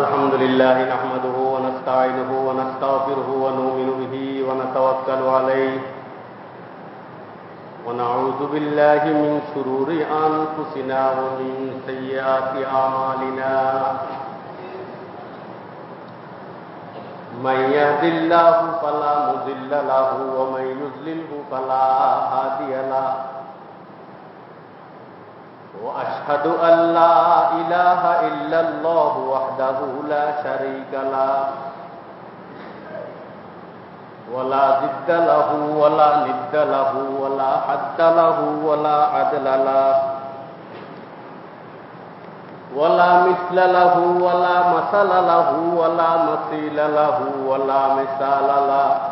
الحمد لله نحمده ونستعينه ونستغفره ونؤمن به ونتوكل عليه ونعوذ بالله من شرور أنفسنا ومن سيئات أعمالنا. من يهد الله فلا مضل له ومن يضلله فلا هادي له. وأشهد أن لا إله إلا الله وحده لا شريك له. ولا ضد له ولا ند له ولا حد له ولا عدل له. ولا مثل له ولا مثل له ولا مثيل له ولا مثال له.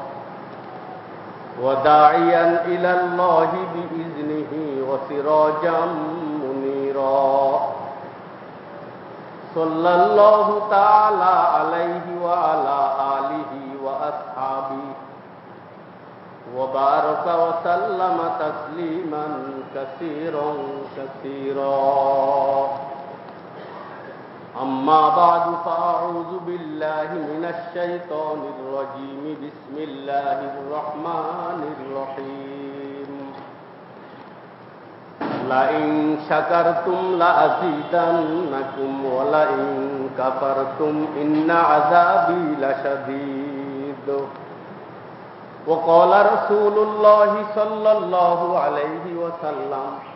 وداعيا إلى الله بإذنه وسراجا منيرا. صلى الله تعالى عليه وعلى آله وأصحابه وبارك وسلم تسليما كثيرا كثيرا. أما بعد فأعوذ بالله من الشيطان الرجيم. بسم الله الرحمن الرحيم. لئن شكرتم لأزيدنكم ولئن كفرتم إن عذابي لشديد. وقال رسول الله صلى الله عليه وسلم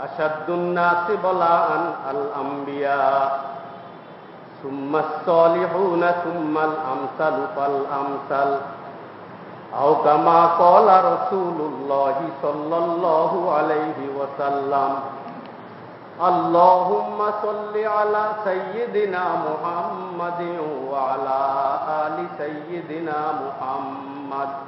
أشد الناس بلاء الأنبياء. ثم الصالحون ثم الأمثل فالأمثل. أو كما قال رسول الله صلى الله عليه وسلم اللهم صل على سيدنا محمد وعلى آل سيدنا محمد.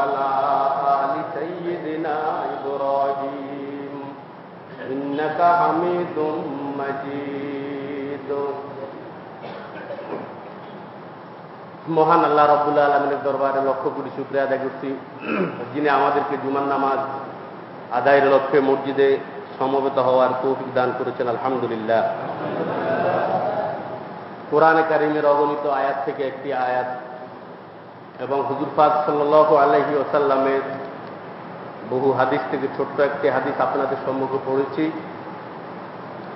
إنك حميد مجيد মহান আল্লাহ রব্বুল্লাহ আলমিনের দরবারে লক্ষ কোটি শুক্রিয়া আদায় করছি যিনি আমাদেরকে জুমান নামাজ আদায়ের লক্ষ্যে মসজিদে সমবেত হওয়ার তৌফিক দান করেছেন আলহামদুলিল্লাহ কোরআনে কারিমের অগণিত আয়াত থেকে একটি আয়াত এবং হুজুরফাদ সাল্ল আলহি ওসাল্লামের বহু হাদিস থেকে ছোট্ট একটি হাদিস আপনাদের সম্মুখে পড়েছি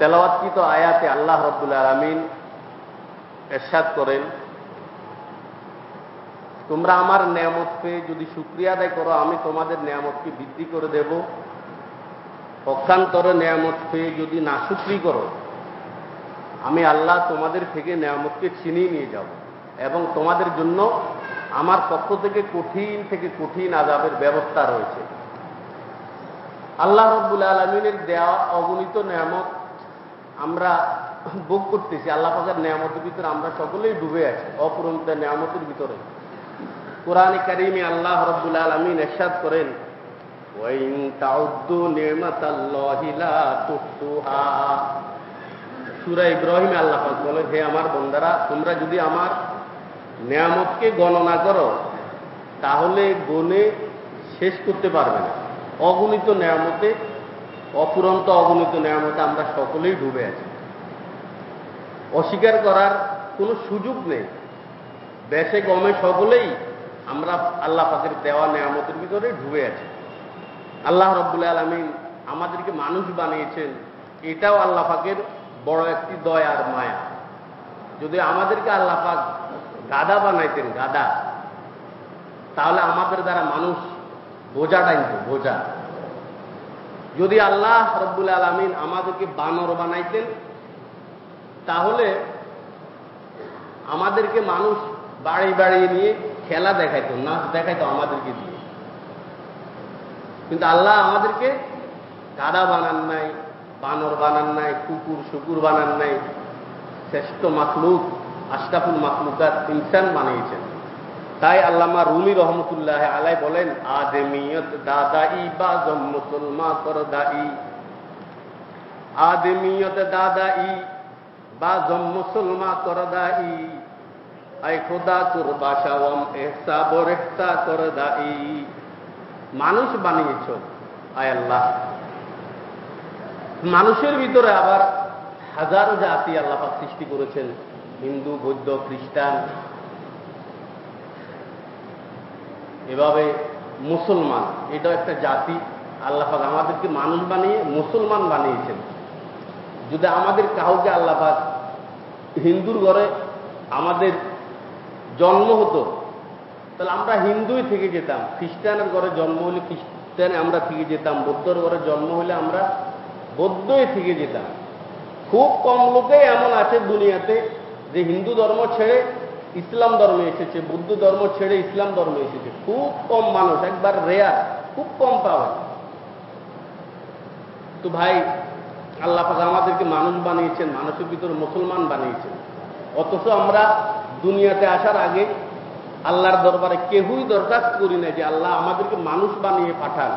তেলাওয়াতকৃত আয়াতে আল্লাহ রব্বুল আলমিন এরশাদ করেন, তোমরা আমার নিয়ামত পেয়ে যদি সুক্রিয়া আদায় করো, আমি তোমাদের নিয়ামতকে বৃদ্ধি করে দেব। পক্ষান্তরে নিয়ামত পেয়ে যদি না সুক্রি করো, আমি আল্লাহ তোমাদের থেকে নিয়ামতকে ছিনিয়ে নিয়ে যাব এবং তোমাদের জন্য আমার পক্ষ থেকে কঠিন থেকে কঠিন আজাবের ব্যবস্থা রয়েছে। আল্লাহ রব্বুল আলমিনের দেওয়া অগণিত নিয়ামত আমরা ভোগ করতেছি, আল্লাহ পাকের নিয়ামতের ভিতরে আমরা সকলেই ডুবে আছি অপরন্ত নিয়ামতের ভিতরে। কোরআন কারিমে আল্লাহ রব্বুল আলমিন এরশাদ করেন সুরা ইব্রাহিম আল্লাহ বলে হে আমার বন্দারা, তোমরা যদি আমার নিয়ামতকে গণনা করো, তাহলে গনে শেষ করতে পারবে না। অগণিত নিয়ামতে অপুরন্ত অগণিত নিয়ামতে আমরা সকলেই ডুবে আছি। অস্বীকার করার কোনো সুযোগ নেই। বেশে গমে সকলেই আমরা আল্লাহ পাকের দেওয়া নেয়ামতের ভিতরে ডুবে আছি। আল্লাহ রব্বুল আলমিন আমাদেরকে মানুষ বানিয়েছেন, এটাও আল্লাহ পাকের বড় একটি দয় আর মায়া। যদি আমাদেরকে আল্লাহ পাক গাদা বানাইতেন, গাদা, তাহলে আমাদের দ্বারা মানুষ বোঝা টাইনত বোঝা। যদি আল্লাহ রব্বুল আলমিন আমাদেরকে বানর বানাইতেন, তাহলে আমাদেরকে মানুষ বাড়ি বাড়ি নিয়ে খেলা দেখাইতো, নাচ দেখাইতো আমাদেরকে দিয়ে। কিন্তু আল্লাহ আমাদেরকে গাদা বানান নাই, বানর বানান নাই, কুকুর শুকুর বানান নাই, শ্রেষ্ঠ মাখলুক, আশরাফুল মাখলুকাত ইনসান বানিয়েছেন। তাই আল্লামা রুমি রহমতুল্লাহ আলাই বলেন, আদমিয়ত দাদাই বা মুসলমা কর দাই আদমিয়ত দাদাই বা মুসলমা কর দাই আই খোদা তোর বাসাওয়াম এহসা বরেহসা কর দাই মানুষ বানিয়েছ, আয় আল্লাহ। মানুষের ভিতরে আবার হাজারো জাতি আল্লাহ সৃষ্টি করেছেন, হিন্দু, বৌদ্ধ, খ্রিস্টান। এভাবে মুসলমান এটাও একটা জাতি আল্লাহাক আমাদেরকে মানুষ বানিয়ে মুসলমান বানিয়েছেন। যদি আমাদের কাউকে আল্লাহাক হিন্দুর ঘরে আমাদের জন্ম হতো, তাহলে আমরা হিন্দুই থেকে যেতাম। খ্রিস্টানের ঘরে জন্ম হলে খ্রিস্টানে আমরা থেকে যেতাম, বৌদ্ধর ঘরে জন্ম হলে আমরা বৌদ্ধই থেকে যেতাম। খুব কম লোকেই এমন আছে দুনিয়াতে যে হিন্দু ধর্ম ছেড়ে ইসলাম ধর্মে এসেছে, বুদ্ধ ধর্ম ছেড়ে ইসলাম ধর্মে এসেছে। খুব কম মানুষ, একবার রেয়ার খুব কম পাওয়া তো ভাই, আল্লাহ পাক আমাদেরকে মানুষ বানিয়েছেন, মানুষের ভিতরে মুসলমান বানিয়েছেন। অথচ আমরা দুনিয়াতে আসার আগে আল্লাহর দরবারে কেউই দরখাস্ত করি না যে আল্লাহ আমাদেরকে মানুষ বানিয়ে পাঠান।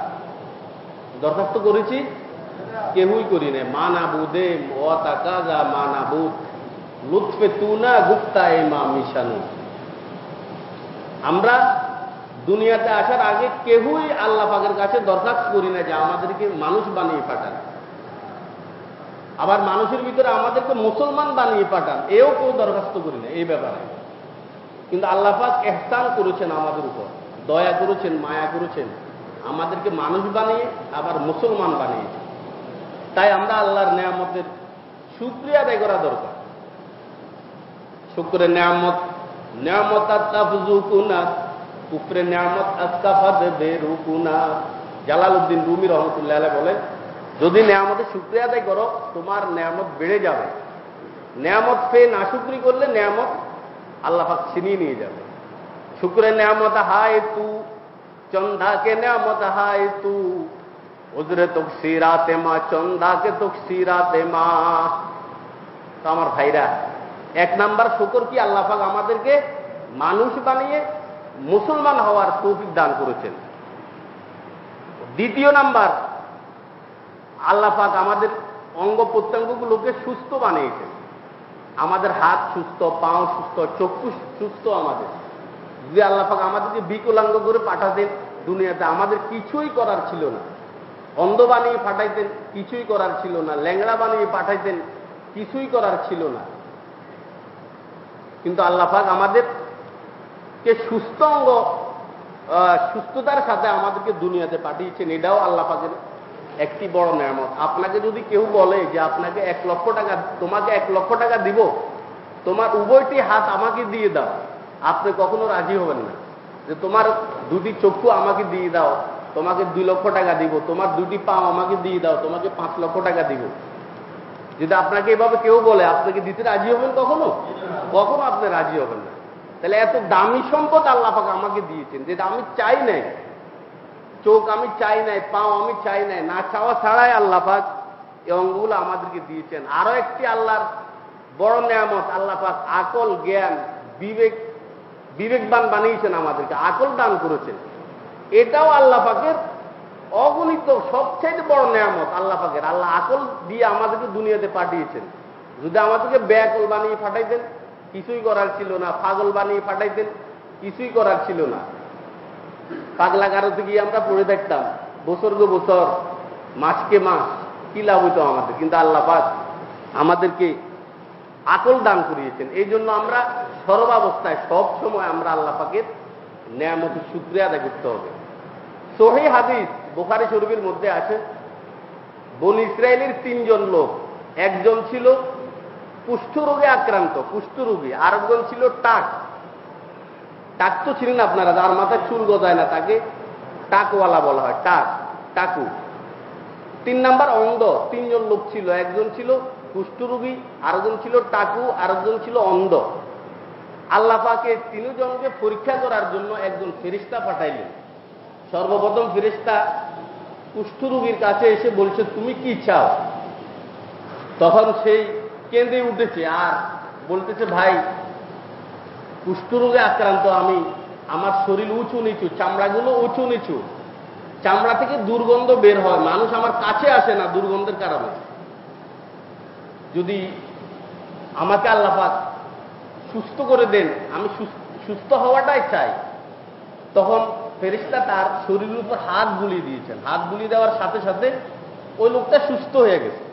দরখাস্ত করেছি? কেউই করি না মা না বুদে ওয়াতাকা মা না বুধ লুৎফে তু না গুপ্তা মা মিশানু। আমরা দুনিয়াতে আসার আগে কেউই আল্লাহ পাকের কাছে দরখাস্ত করি না যে আমাদেরকে মানুষ বানিয়ে পাঠান। আবার মানুষের ভিতরে আমাদেরকে মুসলমান বানিয়ে পাঠান, এও কেউ দরখাস্ত করি না এই ব্যাপারে। কিন্তু আল্লাহ পাক এহসান করেছেন আমাদের উপর, দয়া করেছেন, মায়া করেছেন, আমাদেরকে মানুষ বানিয়ে, আবার মুসলমান বানিয়েছে তাই আমরা আল্লাহর নেয়ামতের সুক্রিয়া আদায় করা দরকার। শুক্রের নেয়ামত নেয়ামত আত্মাফুজুকুনা কুফরে নেয়ামত বেরুকুনা। জালাল উদ্দিন রুমি রহমতুল্লাহ বলেন, যদি নেয়ামতের শুক্রিয়া আদায় করো, তোমার নেয়ামত বেড়ে যাবে। নেয়ামত পেয়ে না শুক্রি করলে নেয়ামত আল্লাহ পাক ছিনিয়ে নিয়ে যাবে। শুক্রের নেয়ামত হায় তু, চন্দাকে নেয়ামত হায় তু। উজরে তোক সিরাতে মা, চন্দাকে তোক সিরাতে মা। তো আমার ভাইরা এক নাম্বার শুকর কি আল্লাহ পাক আমাদেরকে মানুষ বানিয়ে মুসলমান হওয়ার তৌফিক দান করেছেন। দ্বিতীয় নাম্বার, আল্লাহ পাক আমাদের অঙ্গ প্রত্যঙ্গগুলোকে সুস্থ বানিয়েছেন। আমাদের হাত সুস্থ, পাও সুস্থ, চক্ষু সুস্থ আমাদের। যদি আল্লাহ পাক আমাদেরকে বিকলাঙ্গ করে পাঠাতেন দুনিয়াতে, আমাদের কিছুই করার ছিল না। অন্ধ বানিয়ে পাঠাইতেন, কিছুই করার ছিল না। ল্যাংড়া বানিয়ে পাঠাইতেন, কিছুই করার ছিল না। কিন্তু আল্লাহ পাক আমাদেরকে সুস্থ অঙ্গ সুস্থতার সাথে আমাদেরকে দুনিয়াতে পাঠিয়েছেন। এটাও আল্লাহ পাকের একটি বড় নিয়ামত। আপনাকে যদি কেউ বলে যে আপনাকে এক লক্ষ টাকা, তোমাকে এক লক্ষ টাকা দিব, তোমার উভয়টি হাত আমাকে দিয়ে দাও। আপনি কখনো রাজি হবেন না। যে তোমার দুটি চক্ষু আমাকে দিয়ে দাও, তোমাকে দুই লক্ষ টাকা দিব, তোমার দুটি পাও আমাকে দিয়ে দাও, তোমাকে পাঁচ লক্ষ টাকা দিব। যদি আপনাকে এভাবে কেউ বলে আপনাকে দিতে রাজি হবেন কখনো? কখনো আপনি রাজি হবেন না। তাহলে এত দামি সম্পদ আল্লাহ পাক আমাকে দিয়েছেন, যেটা আমি চাই নাই। চোখ আমি চাই নাই, পাও আমি চাই নাই, না চাওয়া ছাড়াই আল্লাহ পাক এই অঙ্গগুলো আমাদেরকে দিয়েছেন। আরও একটি আল্লাহর বড় নিয়ামত আল্লাহ পাক আকল, জ্ঞান, বিবেক, বিবেকবান বানিয়েছেন আমাদেরকে, আকল দান করেছেন। এটাও আল্লাহ পাকের অগণিত সবচেয়ে বড় নিয়ামত আল্লাহ পাকের। আল্লাহ আকল দিয়ে আমাদেরকে দুনিয়াতে পাঠিয়েছেন। যদি আমাদেরকে ব্যাকল বানিয়ে ফাটাইতেন কিছুই করার ছিল না। পাগল বানিয়ে ফাটাইতেন কিছুই করার ছিল না। পাগলা কারোতে গিয়ে আমরা পড়ে বছর গো বছর, মাসকে মাস কি লাভ হইতো আমাদের? কিন্তু আল্লাহ পাক আমাদেরকে আকল দান করিয়েছেন। এই জন্য আমরা সর্বাবস্থায় সব সময় আমরা আল্লাহ পাকের ন্যায়ামত শুক্রিয়া আদায় করতে হবে। সোহে হাদিস বোখারি শরীফের মধ্যে আছে, বন ইসরায়েলের তিনজন লোক, একজন ছিল কুষ্ঠরোগে আক্রান্ত কুষ্ঠরোগী আরেকজন ছিল টাক। টাক তো ছিলেন আপনারা, যার মাথায় চুল গজায় না, তাকে টাকওয়ালা বলা হয়, টাক, টাকু। তিন নাম্বার অন্ধ, তিনজন লোক ছিল, একজন ছিল কুষ্ঠরোগী আরেকজন ছিল টাকু, আরেকজন ছিল অন্ধ। আল্লাহ পাকে তিনজনকে পরীক্ষা করার জন্য একজন ফেরিস্তা পাঠাইলেন। সর্বপ্রথম ফেরিস্তা কুষ্ঠরোগীর কাছে এসে বলছে, তুমি কি চাও? তখন সেই কেঁদে উঠেছে আর বলতেছে, ভাই কুষ্ঠরোগে আক্রান্ত আমি। আমার শরীর উঁচু নিচু, চামড়াগুলো উঁচু নিচু। চামড়া থেকে দুর্গন্ধ বের হয়। মানুষ আমার কাছে আসে না দুর্গন্ধের কারণে। যদি আমাকে আল্লাপাক সুস্থ করে দেন, আমি সুস্থ হওয়াটাই চাই। তখন ফেরিস্তা তার শরীরের উপর হাত বুলিয়ে দিয়েছেন। হাত বুলিয়ে দেওয়ার সাথে সাথে ওই লোকটা সুস্থ হয়ে গেছে।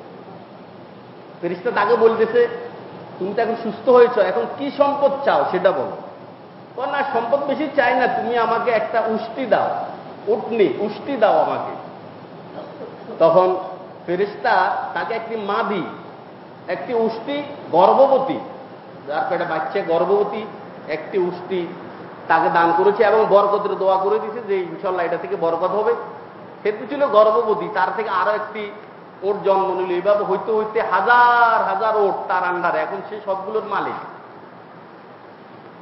ফেরিস্তা তাকে বলতেছে, তুমি তো এখন সুস্থ হয়েছ, এখন কি সম্পদ চাও সেটা বলো। না, সম্পদ বেশি চাই না, তুমি আমাকে একটা উষ্টি দাও, উটনি, উষ্টি দাও আমাকে। তখন ফেরিস্তা তাকে একটি মাদি, একটি উষ্টি গর্ভবতী, যার পেটে বাচ্চা গর্ভবতী, একটি উষ্টি তাকে দান করেছে এবং বরকতের দোয়া করে দিয়েছে যে ইনশাল্লাহ এটা থেকে বরকত হবে। সেতু ছিল গর্ভবতী, তার থেকে আরও একটি ওর জন্ম নিল। এইভাবে হইতে হইতে হাজার হাজার ওট তার আন্ডারে। এখন সে সবগুলোর মালিক।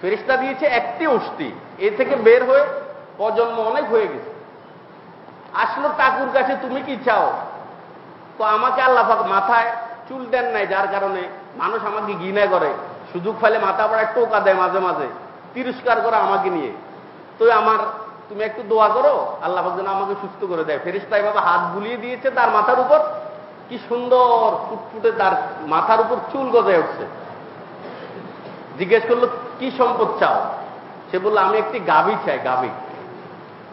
ফেরিস্তা দিয়েছে একটি উষ্টি। এ থেকে বের হয়ে প্রজন্ম অনেক হয়ে গেছে। আসলো টাকুর কাছে, তুমি কি চাও? তো আমাকে আল্লাহ মাথায় চুল দেন নাই, যার কারণে মানুষ আমাকে ঘৃণা করে। সুযোগ ফেলে মাথা পড়ায় টোকা দেয় মাঝে মাঝে। তিরস্কার করে আমাকে নিয়ে। তো আমার, তুমি একটু দোয়া করো, আল্লাহ যেন আমাকে সুস্থ করে দেয়। ফেরিস্তা এভাবে হাত বুলিয়ে দিয়েছে, তার মাথার উপর। কি সুন্দর ফুটফুটে তার মাথার উপর চুল গজায় উঠছে। জিজ্ঞেস করল, কি সম্পদ চাও? সে বলল, আমি একটি গাভী চাই, গাভী।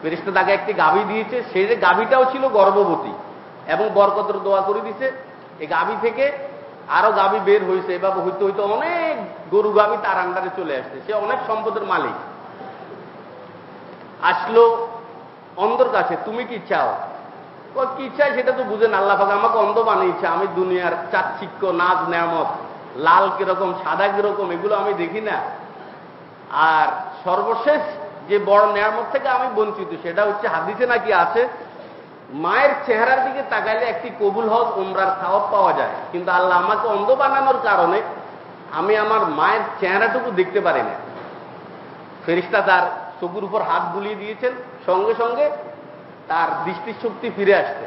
ফেরিস্তা তাকে একটি গাভী দিয়েছে। সে যে গাভীটাও ছিল গর্ভবতী এবং বরকতের দোয়া করে দিছে এই গাভী থেকে আরও গাভী বের হয়েছে এভাবে হইতে হইতে অনেক গরু গাভী তার আন্ডারে চলে আসছে। সে অনেক সম্পদের মালিক। আসলো অন্ধর কাছে, তুমি কি চাও? কি চাই সেটা তো বুঝেন, আল্লাহ পাকে আমাকে অন্ধ বানিয়েছে, আমি দুনিয়ার চাচ্ছিক্য নাচ, নেয়ামত, লাল কীরকম, সাদা কীরকম, এগুলো আমি দেখি না। আর সর্বশেষ যে বড় নেয়ামত থেকে আমি বঞ্চিত, সেটা হচ্ছে হাদিসে নাকি আছে মায়ের চেহারার দিকে তাকাইলে একটি কবুল হজ, উমরার খাওয়াব পাওয়া যায়। কিন্তু আল্লাহ আমাকে অন্ধ বানানোর কারণে আমি আমার মায়ের চেহারাটুকু দেখতে পারি না। ফেরিস্তা তার চকুর উপর হাত বুলিয়ে দিয়েছেন, সঙ্গে সঙ্গে তার দৃষ্টিশক্তি ফিরে আসছে।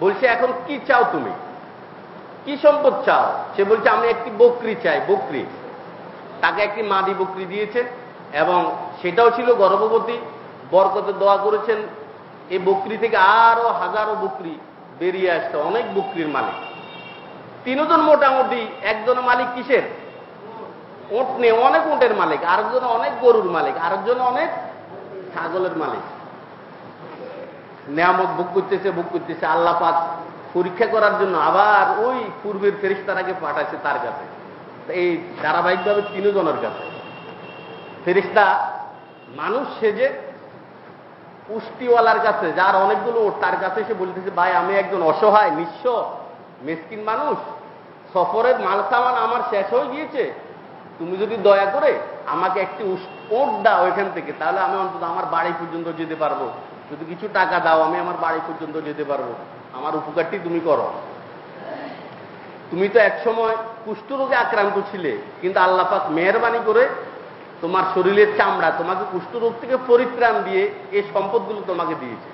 বলছে, এখন কি চাও তুমি? কি সম্পদ চাও? সে বলছে, আমি একটি বকরি চাই, বকরি। তাকে একটি মাদি বকরি দিয়েছে এবং সেটাও ছিল গর্ভবতী। বরকতে দোয়া করেছেন এই বকরি থেকে আরও হাজারো বকরি বেরিয়ে আসছে, অনেক বকরির মালিক। তিনজন মোটামুটি, একজন মালিক কিসের? ওট নেই অনেক উঁটের মালিক, আরেকজন অনেক গরুর মালিক, আরেকজন অনেক ছাগলের মালিক। নিয়ামত বুক করতেছে বুক করতেছে, আল্লাহ পাক পরীক্ষা করার জন্য আবার ওই পূর্বের ফেরিস্তারাকে পাঠাচ্ছে তার কাছে। এই ধারাবাহিকভাবে তিনজনের কাছে। ফেরিস্তা মানুষ সেজে পুষ্টিওয়ালার কাছে, যার অনেকগুলো ওট, তার কাছে এসে বলতেছে, ভাই, আমি একজন অসহায়, নিঃস্ব, মেসকিন মানুষ। সফরের মাল সামান আমার শেষ হয়ে গিয়েছে। তুমি যদি দয়া করে আমাকে একটি ওট দাও এখান থেকে, তাহলে আমি অন্তত আমার বাড়ি পর্যন্ত যেতে পারব। যদি কিছু টাকা দাও, আমি আমার বাড়ি পর্যন্ত যেতে পারব। আমার উপকারটি তুমি করো। তুমি তো একসময় কুষ্ঠরোগে আক্রান্ত ছিলে, কিন্তু আল্লাহ পাক মেহরবানি করে তোমার শরীরের চামড়া, তোমাকে কুষ্ঠরোগ থেকে পরিত্রাণ দিয়ে এই সম্পদগুলো তোমাকে দিয়েছে।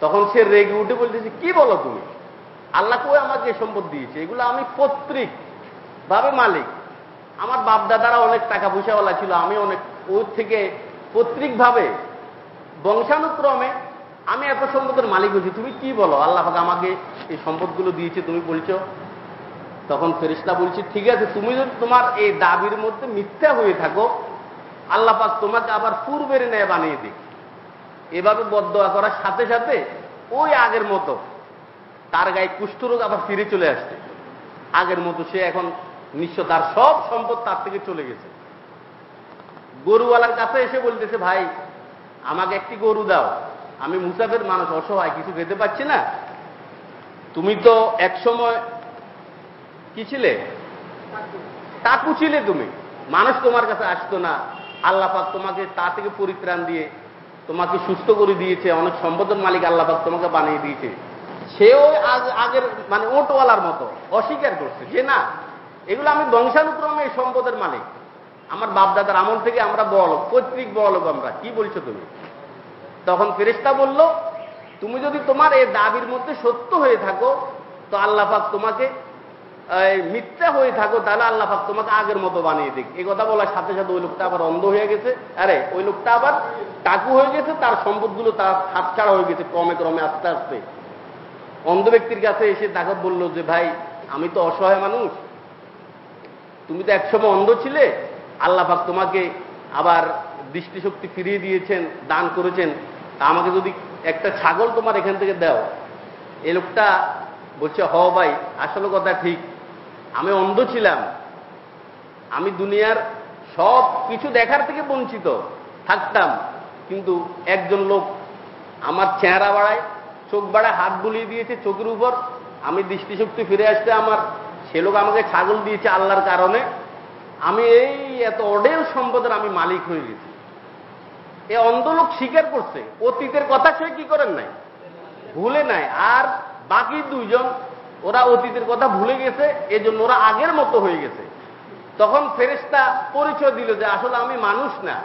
তখন সে রেগে উঠে বলতেছে কি বলো তুমি? আল্লাহ কই আমাকে এই সম্পদ দিয়েছে? এগুলো আমি পত্রিক ভাবে মালিক। আমার বাপ দাদারা অনেক টাকা পয়সাওয়ালা ছিল, আমি অনেক, ওর থেকে পত্রিক ভাবে বংশানুক্রমে আমি এত সম্পদের মালিক হয়েছি। তুমি কি বলো? আল্লাহ আমাকে এই সম্পদগুলো দিয়েছে, তুমি বলছো তখন ফেরিস্তা বলছি, ঠিক আছে, তুমি যদি তোমার এই দাবির মধ্যে মিথ্যা হয়ে থাকো, আল্লাহ পাক তোমাকে আবার পূর্বের ন্যায় বানিয়ে দিক। এভাবে বদয়া করার সাথে সাথে ওই আগের মতো তার গায়ে কুষ্ঠরোগ আবার ফিরে চলে আসছে। আগের মতো সে এখন নিশ্চয় তার সব সম্পদ তার থেকে চলে গেছে। গরুওয়ালার কাছে এসে বলতেছে, ভাই, আমাকে একটি গরু দাও। আমি মুসাফের মানুষ, অসহায়, কিছু খেতে পাচ্ছি না। তুমি তো এক সময় কি ছিলে? টাকু ছিলে তুমি। মানুষ তোমার কাছে আসতো না। আল্লাপাক তোমাকে তা থেকে পরিত্রাণ দিয়ে তোমাকে সুস্থ করে দিয়েছে। অনেক সম্পদের মালিক আল্লাপাক তোমাকে বানিয়ে দিয়েছে। সেও আগের মানে ওটওয়ালার মতো, অস্বীকার করছে যে না, এগুলো আমি বংশানুক্রমে এই সম্পদের মালিক। আমার বাপদাদার আমল থেকে আমরা বল পৈতৃক বল আমরা, কি বলছো তুমি? তখন ফেরেস্তা বলল, তুমি যদি তোমার এই দাবির মধ্যে সত্য হয়ে থাকো, তো আল্লাহাক তোমাকে মিথ্যা হয়ে থাকো, তাহলে আল্লাহাক তোমাকে আগের মতো বানিয়ে দিক। এই কথা বলার সাথে সাথে ওই লোকটা আবার অন্ধ হয়ে গেছে। আরে, ওই লোকটা আবার টাকু হয়ে গেছে, তার সম্পদগুলো তার হাতছাড়া হয়ে গেছে ক্রমে ক্রমে আস্তে আস্তে। অন্ধ ব্যক্তির কাছে এসে তাকে বলল যে, ভাই, আমি তো অসহায় মানুষ। তুমি তো একসময় অন্ধ ছিলে। আল্লাহাক তোমাকে আবার দৃষ্টিশক্তি ফিরিয়ে দিয়েছেন, দান করেছেন। তা আমাকে যদি একটা ছাগল তোমার এখান থেকে দাও। এই লোকটা বলছে হ ভাই, আসলে কথা ঠিক। আমি অন্ধ ছিলাম। আমি দুনিয়ার সব কিছু দেখার থেকে বঞ্চিত থাকতাম। কিন্তু একজন লোক আমার চেহারা বাড়ায়, চোখ বাড়ায়, হাত বুলিয়ে দিয়েছে চোখের উপর। আমি দৃষ্টিশক্তি ফিরে আসতে আমার সে লোক আমাকে ছাগল দিয়েছে আল্লাহর কারণে। আমি এই এত অডেল সম্পদের আমি মালিক হয়ে গেছি। এ অন্ধ লোক স্বীকার করছে, অতীতের কথা সে কি করেন নাই? ভুলে নাই। আর বাকি দুইজন ওরা অতীতের কথা ভুলে গেছে, এজন্য ওরা আগের মতো হয়ে গেছে। তখন ফেরেস্তা পরিচয় দিল যে, আসলে আমি মানুষ না।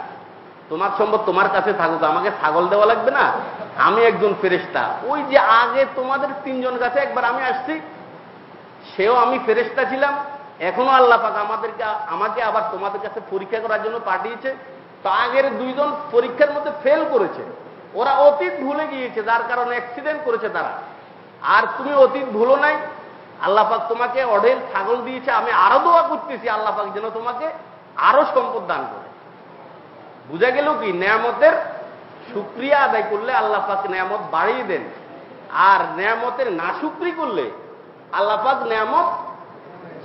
তোমার সম্পদ তোমার কাছে থাকুক, আমাকে ছাগল দেওয়া লাগবে না। আমি একজন ফেরেস্তা ওই যে আগে তোমাদের তিনজন কাছে একবার আমি আসছি, সেও আমি ফেরেস্তা ছিলাম। এখনও আল্লাহ পাক আমাদেরকে, আমাকে আবার তোমাদের কাছে পরীক্ষা করার জন্য পাঠিয়েছে। তো আগের দুইজন পরীক্ষার মধ্যে ফেল করেছে। ওরা অতীত ভুলে গিয়েছে, যার কারণে অ্যাক্সিডেন্ট করেছে তারা। আর তুমি অতীত ভুলো নাই। আল্লাহ পাক তোমাকে অঢেল ছাগল দিয়েছে, আমি আরও দোয়া করতেছি আল্লাহ পাক যেন তোমাকে আরও সম্পদ দান করে। বুঝা গেল কি? নেয়ামতের সুক্রিয়া আদায় করলে আল্লাহ পাক নেয়ামত বাড়িয়ে দেন। আর নেয়ামতের না সুক্রি করলে আল্লাহ পাক নেয়ামত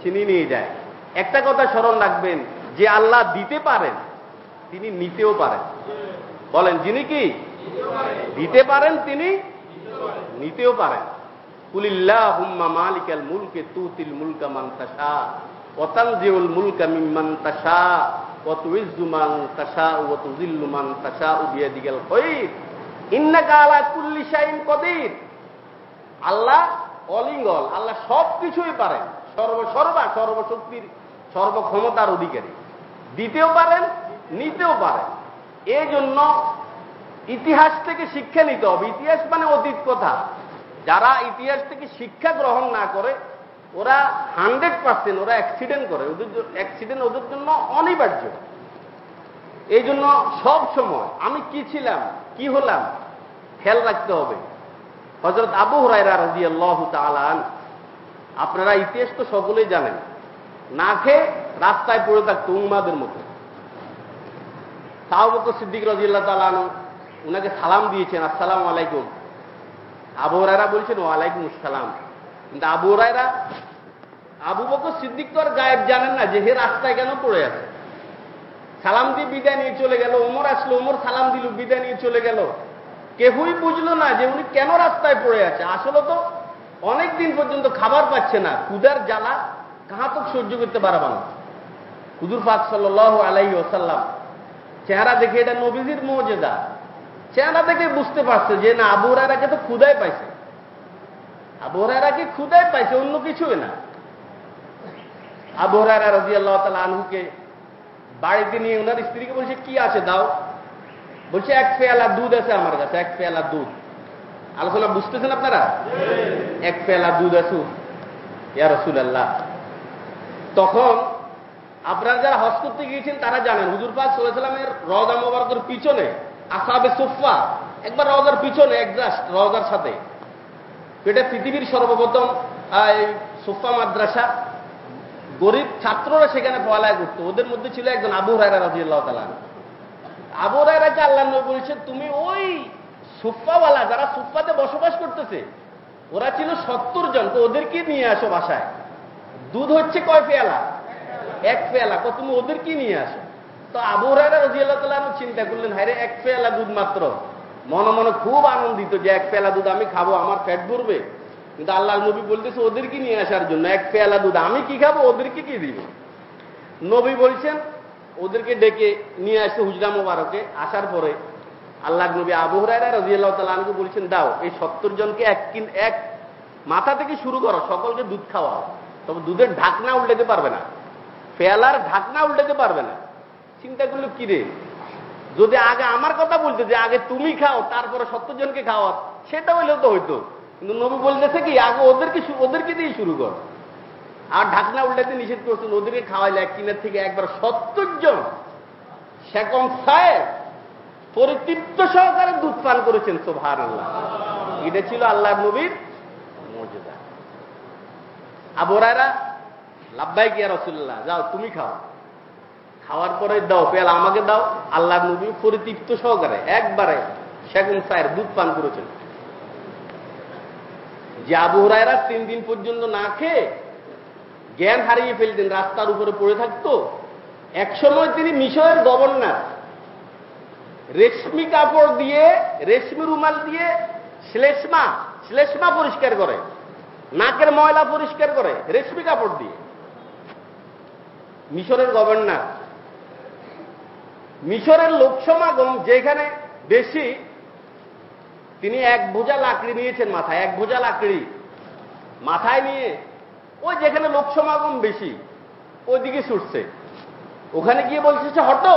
ছিনিয়ে নিয়ে যায়। একটা কথা স্মরণ রাখবেন, যে আল্লাহ দিতে পারেন, তিনি নিতেও পারেন। বলেন, যিনি কি? দিতে পারেন, তিনি নিতেও পারেন। কুলিল্লাহ হুম্মা মালিকাল মুলকে তুতিল মুলকা মান তাশা ওয়াতানজিউল মুলকা মিম্মান তাশা, ওয়া তুইজ্জু মান তাশা, ওয়া তুযিল্লু মান তাশা বিয়াদিকাল ইন্নাকা আলা কুল্লি শাইইন কদির। আল্লাহ অলিঙ্গল, আল্লাহ সব কিছুই পারেন সর্বসর্বা সর্বশক্তির সর্বক্ষমতার অধিকারী। দিতেও পারেন, নিতেও পারেন। এই জন্য ইতিহাস থেকে শিক্ষা নিতে হবে। ইতিহাস মানে অতীত কথা। যারা ইতিহাস থেকে শিক্ষা গ্রহণ না করে, ওরা হান্ড্রেড পার্সেন্ট ওরা অ্যাক্সিডেন্ট করে। ওদের অ্যাক্সিডেন্ট ওদের জন্য অনিবার্য। এই জন্য সব সময় আমি কি ছিলাম, কি হলাম, খেয়াল রাখতে হবে। হজরত আবু হরাইরা রাজি আল্লাহ তালান আপনারা ইতিহাস তো সকলেই জানেন, না খেয়ে রাস্তায় পড়ে থাকতো উন্মাদের মতো। তাও বকর সিদ্দিক রাজিয়াল্লাহ তালান ওনাকে সালাম দিয়েছেন, আসসালাম আলাইকুম। আবু রায়রা বলছেন, ওয়ালাইকুম সালাম কিন্তু আবু রায়রা আবু বকর সিদ্দিক তো আর গায়েব জানেন না যে হে রাস্তায় কেন পড়ে আছে। সালাম দিয়ে বিদায় নিয়ে চলে গেল, ওমর আসলো, ওমর সালাম দিল, বিদায় নিয়ে চলে গেল। কেহই বুঝলো না যে উনি কেন রাস্তায় পড়ে আছে। আসলে তো অনেক দিন পর্যন্ত খাবার পাচ্ছে না কুদার জ্বালা কাহাতক সহ্য করতে পারবা না। হুজুর পাক সাল আলাই ওসাল্লাম চেহারা দেখে এটা নবীজির মর্যাদা। চেহারা দেখে বুঝতে পারছে যে না আবু রায়রাকে তো ক্ষুদায় পাইছে। আবু রায়রাকে ক্ষুদায় পাইছে? অন্য কিছুই না। আবু রায়রা রাজি আল্লাহ তালা আনহুকে বাড়িতে নিয়ে ওনার স্ত্রীকে বলছে কি আছে? দাও। বলছে এক পেয়ালা দুধ আছে আমার কাছে এক পেয়ালা দুধ। আলোচনা বুঝতেছেন আপনারা? এক পেয়ালা দুধ আছে। ইয়া রসুল আল্লাহ তখন আপনারা যারা হজ করতে গিয়েছেন তারা জানেন হুজুর পাক সাল্লামের রজা মোবারকের পিছনে আসাবে সোফা একবার রজার পিছনে একজাস্ট রজার সাথে। এটা পৃথিবীর সর্বপ্রথম সোফা মাদ্রাসা। গরিব ছাত্ররা সেখানে পড়ালেখা করতো। ওদের মধ্যে ছিল একজন আবু রায়রা রাজি আল্লাহ তালা আবু রায়রাকে আল্লাহ নবী বলেছেন, তুমি ওই সুফাওয়ালা যারা সুফাতে বসবাস করতেছে, ওরা ছিল সত্তর জন, তো ওদেরকে নিয়ে আসো বাসায়। দুধ হচ্ছে কয় পেয়ালা? এক পেয়ালা। তো তুমি ওদেরকে নিয়ে আসো। তো আবু রায়রা রাজি আল্লাহ তালা চিন্তা করলেন, হায়রে, এক পেয়ালা দুধ মাত্র। মনে মনে খুব আনন্দিত যে এক পেয়ালা দুধ আমি খাব, আমার পেট ভরবে। কিন্তু আল্লাহ নবী বলতেছে, ওদেরকে নিয়ে আসার জন্য এক পেয়ালা দুধ আমি কি খাব, ওদেরকে কি দিব? নবী বলছেন, ওদেরকে ডেকে নিয়ে আসছে হুজরা মোবারকে। আসার পরে আল্লাহ নবী আবু হরাইরা রাজিয়াল্লাহ তালানকে বলছেন, দাও, এই সত্তর জনকে এক এক মাথা থেকে শুরু করো, সকলকে দুধ খাওয়াও। তবে দুধের ঢাকনা উল্টাতে পারবে না। পেয়ালার ঢাকনা উল্টাতে পারবে না। চিন্তা করল কি রে? যদি আগে আমার কথা বলতো যে আগে তুমি খাও, তারপরে সত্তর জনকে খাওয়া সেটা হইলেও তো হইতো। কিন্তু নবী বলতেছে কি, আগে ওদেরকে ওদেরকে দিয়ে শুরু কর। আর ঢাকনা উল্টাতে নিষেধ করছেন, ওদেরকে খাওয়াইলে এক কিনের থেকে একবার সত্তর জন সেকম সাহেব পরিতৃপ্ত সহকারে দুধ পান করেছেন সোভার আল্লাহ এটা ছিল আল্লাহ নবীর মর্যাদা। আবরায়রা লাভবাই গিয়া রসুল্লাহ যাও, তুমি খাও। খাওয়ার পরে দাও, পেয়ালা আমাকে দাও। আল্লাহ নবী পরিতৃপ্ত সহকারে একবারে সেগুন সায়ের দুধ পান করেছেন। যে আবু তিন দিন পর্যন্ত না খেয়ে জ্ঞান হারিয়ে ফেলতেন, রাস্তার উপরে পড়ে থাকতো একসময় তিনি মিশরের গভর্নর। রেশমি কাপড় দিয়ে, রেশমি রুমাল দিয়ে শ্লেষ্মা শ্লেষ্মা পরিষ্কার করে, নাকের ময়লা পরিষ্কার করে রেশমি কাপড় দিয়ে। মিশরের গভর্নর মিশরের লোক সমাগম যেখানে বেশি, তিনি এক ভোজা লাকড়ি নিয়েছেন মাথায়, এক ভোজা লাকড়ি মাথায় নিয়ে ওই যেখানে লোক সমাগম বেশি, ওইদিকে ছুটছে। ওখানে গিয়ে বলছে হটো,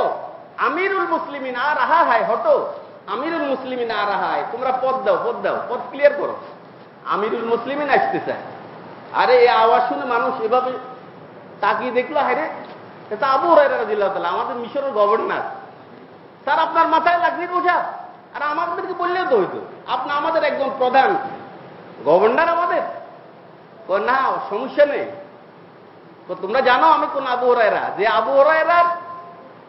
আমিরুল মুসলিমিন আর আহা হায়, হটো, আমিরুল মুসলিমিন আর হায় তোমরা পদ দাও পদ দাও পদ ক্লিয়ার করো। আমিরুল মুসলিমিন আসতে চায় আরে, এই আওয়াজ শুনে মানুষ এভাবে তাকিয়ে দেখল, হায় রে এটা আবু রাজিল্লাহ তালা আমাদের মিশরের গভর্নর। স্যার, আপনার মাথায় লাকড়ি বোঝা? আর আমাদেরকে বললেও তো হইতো। আপনি আমাদের একজন প্রধান। গভর্নর আমাদের। না, সমস্যা নেই। তো তোমরা জানো আমি কোন আবু হরাইরা যে আবু হরাইরার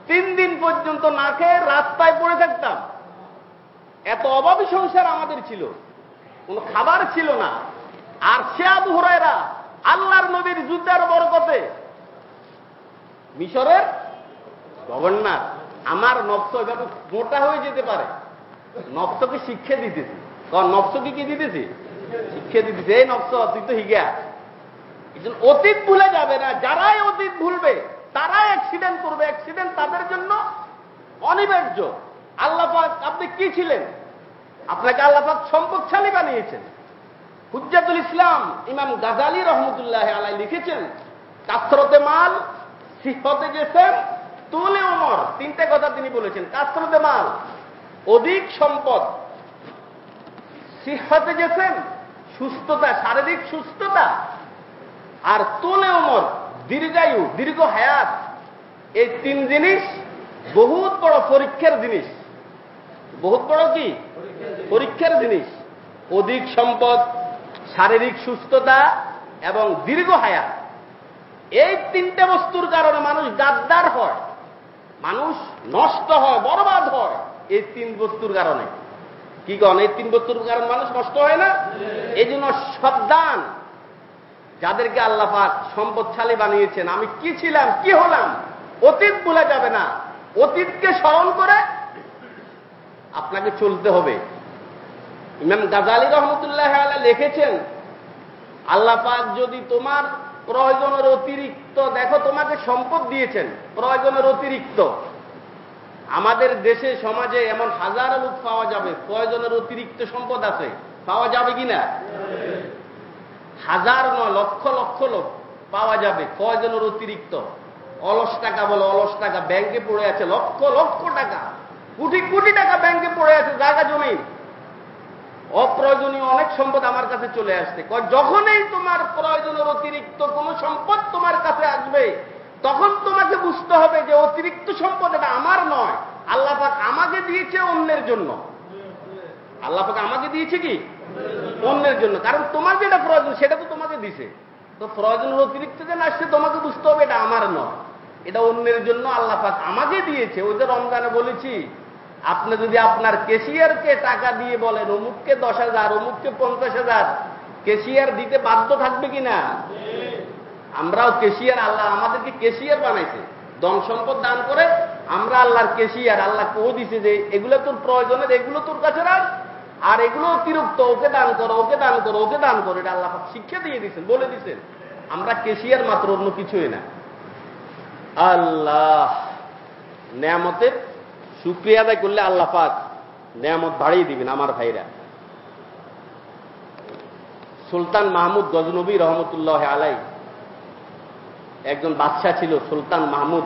তিন দিন পর্যন্ত না খেয়ে রাস্তায় পড়ে থাকতাম। এত অভাবী সংসার আমাদের ছিল। কোন খাবার ছিল না। আর সে আবু হরাইরা আল্লাহর নবীর যুদ্ধের বরকতে মিশরের গভর্নর। আমার নবস এভাবে মোটা হয়ে যেতে পারে। নবসকে শিক্ষা দিতেছি। কারণ নবসকে কি দিতেছি? শিক্ষা দিতেছি। এই নবস, তুই তো এই অতীত ভুলে যাবে না। যারাই অতীত ভুলবে, তারাই অ্যাক্সিডেন্ট করবে। অ্যাক্সিডেন্ট তাদের জন্য অনিবার্য। আল্লাপাক আপনি কি ছিলেন? আপনাকে আল্লাপাক সম্পদশালী বানিয়েছেন। হুজ্জাতুল ইসলাম ইমাম গাজালি রহমতুল্লাহ আলাই লিখেছেন, কাসরতে মাল সিহতে গেছেন তুলে ওমর তিনটে কথা তিনি বলেছেন। কাসরতে মাল, অধিক সম্পদ। সিহতে গেছেন, সুস্থতা, শারীরিক সুস্থতা। আর তোলে ওমর দীর্ঘায়ু, দীর্ঘ হায়াত। এই তিন জিনিস বহুত বড় পরীক্ষার জিনিস। বহুত বড় কি? পরীক্ষার জিনিস। অধিক সম্পদ, শারীরিক সুস্থতা এবং দীর্ঘ হায়াত। এই তিনটে বস্তুর কারণে মানুষ গাদ্দার হয়, মানুষ নষ্ট হয়, বরবাদ হয়, এই তিন বস্তুর কারণে। কি কন? এই তিন বস্তুর কারণে মানুষ নষ্ট হয় না? এই জন্য সাবধান। যাদেরকে আল্লাহ পাক সম্পদশালী বানিয়েছেন, আমি কি ছিলাম, কি হলাম? অতীত ভুলে যাবে না। অতীতকে স্মরণ করে আপনাকে চলতে হবে। ইমাম গাজালি রহমতুল্লাহ আল্লাহ লিখেছেন, আল্লাহ পাক যদি তোমার প্রয়োজনের অতিরিক্ত, দেখো তোমাকে সম্পদ দিয়েছেন, প্রয়োজনের অতিরিক্ত। আমাদের দেশে, সমাজে এমন হাজারো লোক পাওয়া যাবে, প্রয়োজনের অতিরিক্ত সম্পদ আছে। পাওয়া যাবে কিনা হাজার নয় লক্ষ লক্ষ লোক পাওয়া যাবে, প্রয়োজনের অতিরিক্ত। অলস টাকা বলো, অলস টাকা, ব্যাংকে পড়ে আছে লক্ষ লক্ষ টাকা। কোটি কোটি টাকা ব্যাংকে পড়ে আছে, জায়গা জমি। অপ্রয়োজনীয় অনেক সম্পদ আমার কাছে চলে আসছে। যখনই তোমার প্রয়োজনের অতিরিক্ত কোন সম্পদ তোমার কাছে আসবে, তখন তোমাকে বুঝতে হবে যে অতিরিক্ত সম্পদ এটা আমার নয়। আল্লাহ পাক আমাকে দিয়েছে অন্যের জন্য। আল্লাহ পাক আমাকে দিয়েছে কি? অন্যের জন্য। কারণ তোমার যেটা প্রয়োজন, সেটা তো তোমাকে দিছে। তো প্রয়োজনের অতিরিক্ত যেন আসছে, তোমাকে বুঝতে হবে এটা আমার নয়। এটা অন্যের জন্য আল্লাহ পাক আমাকে দিয়েছে। ওই যে রমজানে বলেছি আপনি যদি আপনার কেশিয়ারকে টাকা দিয়ে বলেন, অমুককে দশ হাজার, অমুককে পঞ্চাশ হাজার কেশিয়ার দিতে বাধ্য থাকবে কিনা? আমরাও কেশিয়ার আল্লাহ আমাদেরকে কেশিয়ার বানাইছে। ধন সম্পদ দান করে আমরা আল্লাহর কেশিয়ার আল্লাহ কেউ দিছে যে এগুলো তোর প্রয়োজনের, এগুলো তোর কাছে রাখ। আর এগুলো অতিরিক্ত, ওকে দান করো, ওকে দান করো, ওকে দান করো, এটা আল্লাহ শিক্ষা দিয়ে দিচ্ছেন বলে দিচ্ছেন আমরা কেশিয়ার মাত্র অন্য কিছুই না। আল্লাহ, নেয়ামতের সুক্রিয়া আদায় করলে আল্লাহ পাক নেয়ামত বাড়িয়ে দিবেন আমার ভাইরা। সুলতান মাহমুদ গজনবী রহমতুল্লাহ আলাই একজন বাদশাহ ছিল সুলতান মাহমুদ।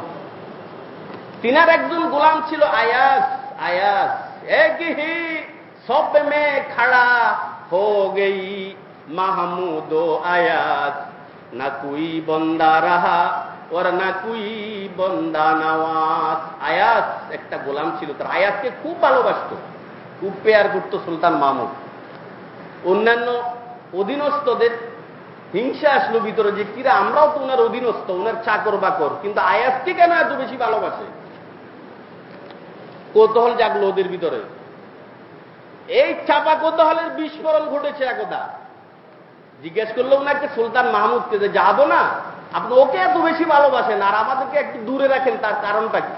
তিনার একজন গোলাম ছিল আয়াস আয়াস এক হি সব মে খাড়া হো গই মাহমুদ আয়াস, না কুই বন্দা রাহা ওর না কুই বন্দা নওয়াজ। আয়াস একটা গোলাম ছিল, তার আয়াসকে খুব ভালোবাসত। খুব পেয়ার করত সুলতান মাহমুদ অন্যান্য অধীনস্থদের হিংসা আসলো ভিতরে যে, কিরা, আমরাও তো ওনার অধীনস্থ ওনার চাকর বাকর, কিন্তু আয়াসকে কেন এত বেশি ভালোবাসে? কৌতূহল জাগলো ওদের ভিতরে। এই চাপা কৌতূহলের বিস্ফোরণ ঘটেছে একদা। জিজ্ঞেস করল ওনাকে সুলতান মাহমুদকে যে, যাব না? আপনি ওকে এত বেশি ভালোবাসেন আর আমাদেরকে একটু দূরে রাখেন, তার কারণটা কি?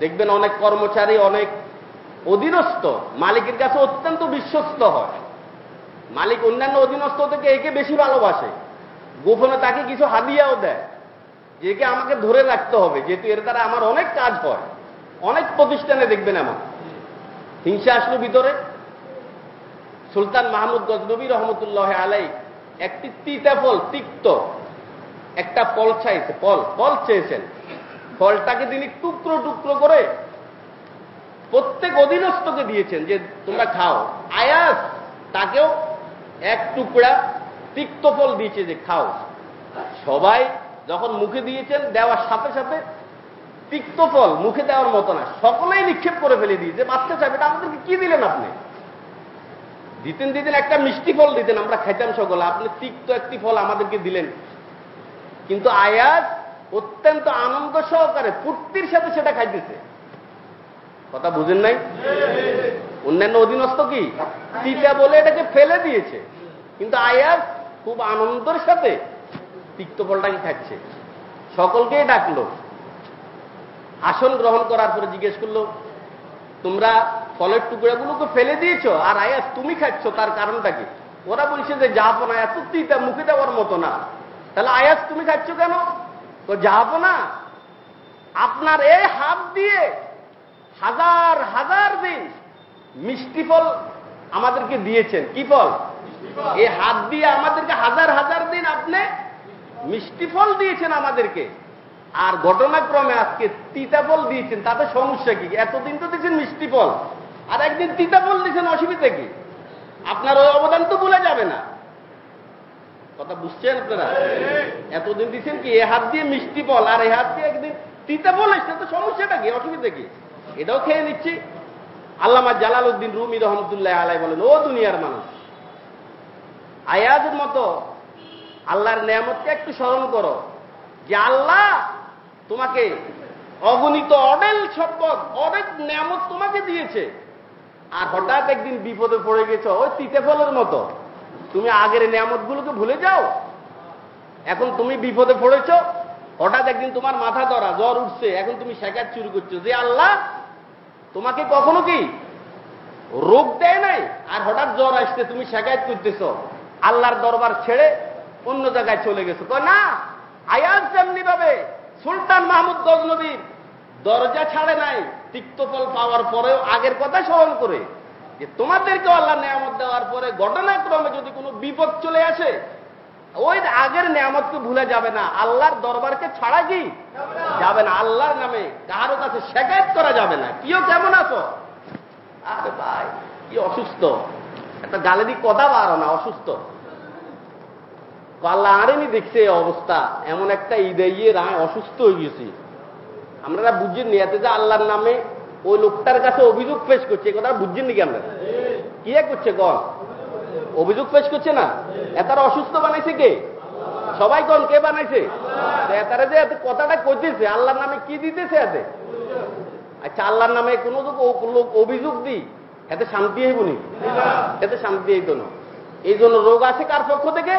দেখবেন অনেক কর্মচারী, অনেক অধীনস্থ, মালিকের কাছে অত্যন্ত বিশ্বস্ত হয়। মালিক অন্যান্য অধীনস্থ থেকে একে বেশি ভালোবাসে। গোপনে তাকে কিছু হাদিয়াও দেয়, যে একে আমাকে ধরে রাখতে হবে, যেহেতু এর দ্বারা আমার অনেক কাজ হয়। অনেক প্রতিষ্ঠানে দেখবেন এমন। হিংসা আসলো ভিতরে। সুলতান মাহমুদ গজনবী রহমতুল্লাহ আলাই একটি তিতা ফল তিক্ত, একটা ফল চাইছে, ফল ফল চেয়েছেন। ফলটাকে তিনি টুকরো টুকরো করে প্রত্যেক অধীনস্থকে দিয়েছেন যে তোমরা খাও। আয়াস তাকেও এক টুকরা তিক্ত ফল দিয়েছে যে খাও। সবাই যখন মুখে দিয়েছেন, দেওয়ার সাথে সাথে তিক্ত ফল মুখে দেওয়ার মতো না, সকলেই নিক্ষেপ করে ফেলে দিয়েছে। বাচ্চা চাইবে এটা আমাদেরকে কি দিলেন আপনি? দিতেন দিতেন, একটা মিষ্টি ফল দিতেন, আমরা খাইতাম সকলে। আপনি তিক্ত একটি ফল আমাদেরকে দিলেন। কিন্তু আয়াত অত্যন্ত আনন্দ সহকারে ফুর্তির সাথে সেটা খাইতেছে। কথা বুঝেন নাই? অন্যান্য অধীনস্থ কি? তিতা বলে এটাকে ফেলে দিয়েছে। কিন্তু আয়াত খুব আনন্দের সাথে তিক্ত ফলটাকে খাচ্ছে। সকলকেই ডাকলো। আসন গ্রহণ করার পরে জিজ্ঞেস করল, তোমরা ফলের টুকরাগুলোকে ফেলে দিয়েছ আর আয়াস তুমি খাচ্ছ তার কারণটা কি? ওরা বলছে যে জাহাপনা এত তিতা মুখে দেওয়ার মতো না। তাহলে আয়াস তুমি খাচ্ছ কেন? তো জাহাপনা আপনার এই হাত দিয়ে হাজার হাজার দিন মিষ্টি ফল আমাদেরকে দিয়েছেন। কি ফল? এই হাত দিয়ে আমাদেরকে হাজার হাজার দিন আপনি মিষ্টি ফল দিয়েছেন আমাদেরকে। আর ঘটনাক্রমে আজকে তিতা ফল দিয়েছেন তাতে সমস্যা কি? এতদিন তো দিয়েছেন মিষ্টি ফল। আর একদিন তিতা ফল দিয়েছেন অসুবিধা কি? আপনার ওই অবদান তো ভুলে যাবে না। কথা বুঝছেন আপনারা? এতদিন দিচ্ছেন কি, এ হাত দিয়ে মিষ্টি বল, আর এ হাত দিয়ে একদিন তিতা এসছে তো সমস্যাটা কি, অসুবিধা কি? এটাও খেয়ে নিচ্ছি। আল্লামা জালাল উদ্দিন রুমি রহমতুল্লাহ আলাই বলেন, ও দুনিয়ার মানুষ, আয়াজের মতো আল্লাহর নিয়ামতকে একটু স্মরণ করো যে আল্লাহ তোমাকে অগণিত অডেল সম্পদ অনেক নিয়ামত তোমাকে দিয়েছে। আর হঠাৎ একদিন বিপদে পড়ে গেছ, ওই তিতে ফলের মতো। তুমি আগের নিয়ামতগুলোকে ভুলে যাও। এখন তুমি বিপদে পড়েছ, হঠাৎ একদিন তোমার মাথা ধরা, জ্বর উঠছে, এখন তুমি শেখার চুরি করছ। যে আল্লাহ, তোমাকে কখনো কি রোগ দেয় নাই? আর হঠাৎ জ্বর আসছে, তুমি শেখায়ত করতেছ। আল্লাহর দরবার ছেড়ে অন্য জায়গায় চলে গেছো। তো না আয়াজ যেমনি ভাবে সুলতান মাহমুদ গজনবীর দরজা ছাড়ে নাই তিক্তফল পাওয়ার পরেও আগের কথা স্মরণ করে যে তোমাদেরকে আল্লাহ নিয়ামত দেওয়ার পরে ঘটনাক্রমে যদি কোনো বিপদ চলে আসে, ওই আগের নিয়ামতকে ভুলে যাবে না। আল্লাহর দরবারকে ছাড়া কি? যাবে না। আল্লাহর নামে কারও কাছে শেখায়ত করা যাবে না। কিও কেমন আছো? আরে ভাই, কি অসুস্থ। একটা গালে দিক কথা বাড়ো না, অসুস্থ। আল্লাহ আরেনি দেখছে অবস্থা। এমন একটা ঈদে ইয়ে রায় অসুস্থ হয়ে গেছি। আমরা বুঝছেন নি এতে যে আল্লাহর নামে ওই লোকটার কাছে অভিযোগ পেশ করছে এই কথা বুঝছেন নাকি আমরা? কি করছে কন? অভিযোগ পেশ করছে না? এতারা অসুস্থ বানাইছে কে? সবাই কোন, কে বানাইছে? এতারা যে কথাটা করতেছে আল্লাহর নামে কি দিতেছে এতে? আচ্ছা আল্লাহর নামে কোনো লোক অভিযোগ দিই এতে শান্তি হইব নি? এতে শান্তি হইত না। এই জন্য রোগ আছে কার পক্ষ থেকে?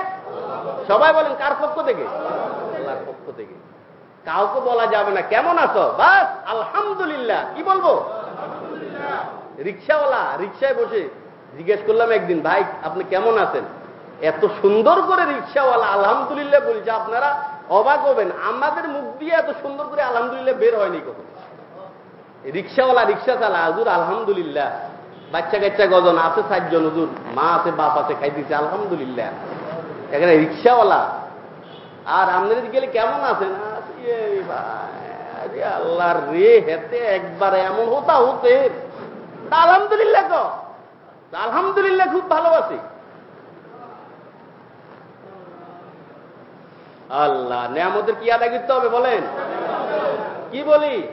সবাই বলেন, কার পক্ষ থেকে? আল্লাহর পক্ষ থেকে। কাউকে বলা যাবে না। কেমন আছো? বাস, আলহামদুলিল্লাহ। কি বলব? রিক্সাওয়ালা, রিক্সায় বসে জিজ্ঞেস করলাম একদিন, ভাই, আপনি কেমন আছেন? এত সুন্দর করে রিক্সাওয়ালা, আলহামদুলিল্লাহ বলছে, আপনারা অবাক হবেন। আমাদের মুখ দিয়ে এত সুন্দর করে আলহামদুলিল্লাহ বের হয়নি কখন। রিক্সাওয়ালা রিক্সা চালা হুজুর, আলহামদুলিল্লাহ। বাচ্চা কাচ্চা গজন আছে চারজন হুজুর। মা আছে, বাপ আছে খাই দিচ্ছে আলহামদুলিল্লাহ। এখানে রিক্সাওয়ালা, আর আপনাদের গেলে কেমন আছেন? আল্লাহ রে হেতে একবার এমন হতা হতে। আলহামদুলিল্লাহ তো। আলহামদুলিল্লাহ খুব ভালোবাসি আল্লাহ, নেয়ামতের কি আদায় করতে হবে বলেন? কি বলি?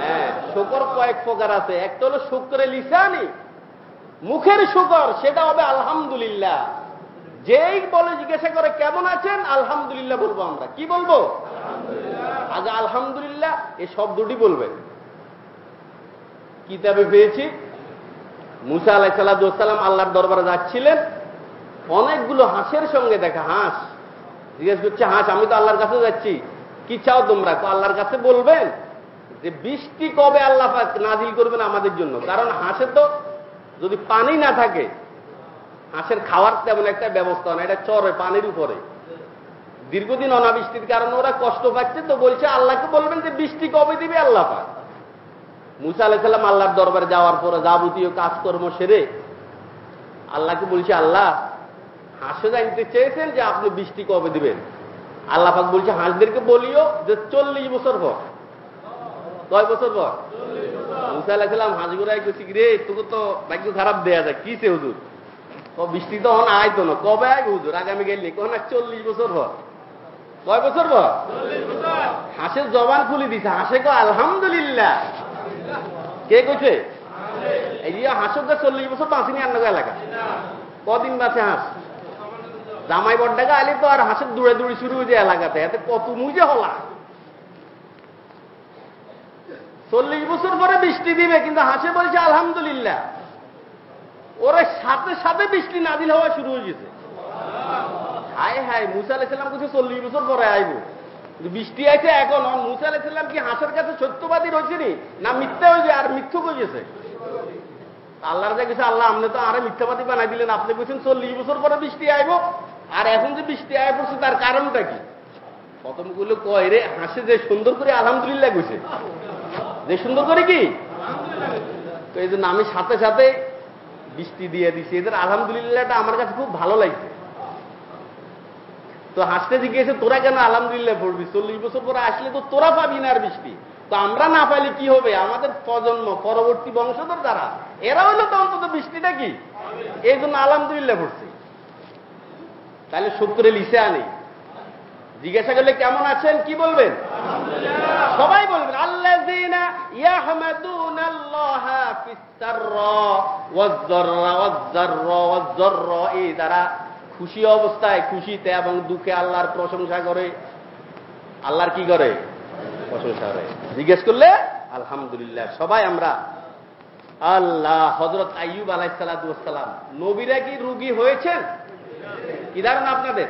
হ্যাঁ শুকর কয়েক প্রকার আছে। একটা হলো শুক্রে লিসানি। মুখের শুকর, সেটা হবে আলহামদুলিল্লাহ। যেই বলে জিজ্ঞাসা করে, কেমন আছেন? আলহামদুলিল্লাহ বলব আমরা। কি বলব? আগে আলহামদুলিল্লাহ এই শব্দটি বলবেন কিতাবে পেয়েছি। মুসা আলাহ সাল্লাম আল্লাহর দরবারে যাচ্ছিলেন। অনেকগুলো হাঁসের সঙ্গে দেখা, হাঁস। জিজ্ঞেস করছে, হাঁস, আমি তো আল্লাহর কাছে যাচ্ছি। কি চাও তোমরা? তো আল্লাহর কাছে বলবেন যে, বৃষ্টি কবে আল্লাহ নাজিল করবেন আমাদের জন্য? কারণ হাঁসে তো যদি পানি না থাকে, হাঁসের খাওয়ার তেমন একটা ব্যবস্থা না, এটা চরে, পানির উপরে। দীর্ঘদিন অনাবৃষ্টির কারণে ওরা কষ্ট পাচ্ছে তো বলছে, আল্লাহকে বলবেন যে বৃষ্টি কবে দিবে আল্লাহ পাক। মুসা আলাইসাল্লাম আল্লাহর দরবারে যাওয়ার পরে যাবতীয় কাজকর্ম সেরে আল্লাহকে বলছে, আল্লাহ, হাঁসে জানতে চেয়েছেন যে আপনি বৃষ্টি কবে দিবেন। আল্লাহ পাক বলছে, হাঁসদেরকে বলিও যে চল্লিশ বছর পর। কয় বছর পর? মুসা আলাইসাল্লাম হাঁসগুড়াই করছি রে তোকে তো ভাগ্য খারাপ দেয়া যায়, কি সে হুজুর? বৃষ্টি তো হন আইতো না, কবে আইব হুজুর? আগামী গেলি কোন চল্লিশ বছর পর। কয় বছর পর হাঁসের জবান খুলে দিছে। হাঁসে কো আলহামদুলিল্লাহ। কে কইছে? এই যে হাঁসের তো চল্লিশ বছর বাঁচিনি অন্য এলাকা কদিন বাঁচে হাঁস। জামাই বড্ডাকে আলি তো আর হাঁসের দূরে দূরে শুরু হয়েছে এলাকাতে। এতে কত মুজে হলা। চল্লিশ বছর পরে বৃষ্টি দিবে কিন্তু হাসে বলছে আলহামদুলিল্লাহ। ওরা সাথে সাথে বৃষ্টি নাদিল হওয়া শুরু হয়ে গেছে। হায় হায়, মুসা আলাইসাল্লাম কিছু চল্লিশ বছর পরে আইব। বৃষ্টি আছে এখন মুসা আলাইসাল্লাম কি হাঁসের কাছে সত্যবাদী রয়েছে নি? মিথ্যা হয়েছে আর মিথ্যু গেছে আল্লাহর যা কিছু আল্লাহ, আপনি তো আরে মিথ্যাবাদী বানাই দিলেন। আপনি বলছেন চল্লিশ বছর পরে বৃষ্টি আইব। আর এখন যে বৃষ্টি আয় পড়ছে, তার কারণটা কি? প্রথমগুলো কয় রে, হাসে যে সুন্দর করে আলহামদুলিল্লাহ গেছে যে সুন্দর করে কি? তো এই জন্য আমি সাথে সাথে বৃষ্টি দিয়ে দিছি। এদের আলহামদুলিল্লাহটা আমার কাছে খুব ভালো লাগছে। তো হাসতে জিজ্ঞেসে, তোরা কেন আলহামদুলিল্লাহ পড়বি? চল্লিশ বছর পরে আসলে তো তোরা পাবি না আর বৃষ্টি। তো আমরা না পাইলে কি হবে? আমাদের প্রজন্ম, পরবর্তী বংশধর যারা, এরা হলো তো অন্তত বৃষ্টিটা কি? এই জন্য আলহামদুলিল্লাহ পড়ছি। তাহলে শুক্রে লিসে আনি। জিজ্ঞাসা করলে কেমন আছেন? কি বলবেন? সবাই বলবেন আল্লাহ এই দ্বারা খুশি অবস্থায় খুশিতে এবং দুঃখে আল্লাহর প্রশংসা করে। আল্লাহর কি করে? প্রশংসা করে। জিজ্ঞেস করলে, আলহামদুলিল্লাহ, সবাই আমরা আল্লাহ হজরত আইয়ুব আলাইসালাম নবীরা কি রুগী হয়েছেন? কি ধারণা আপনাদের?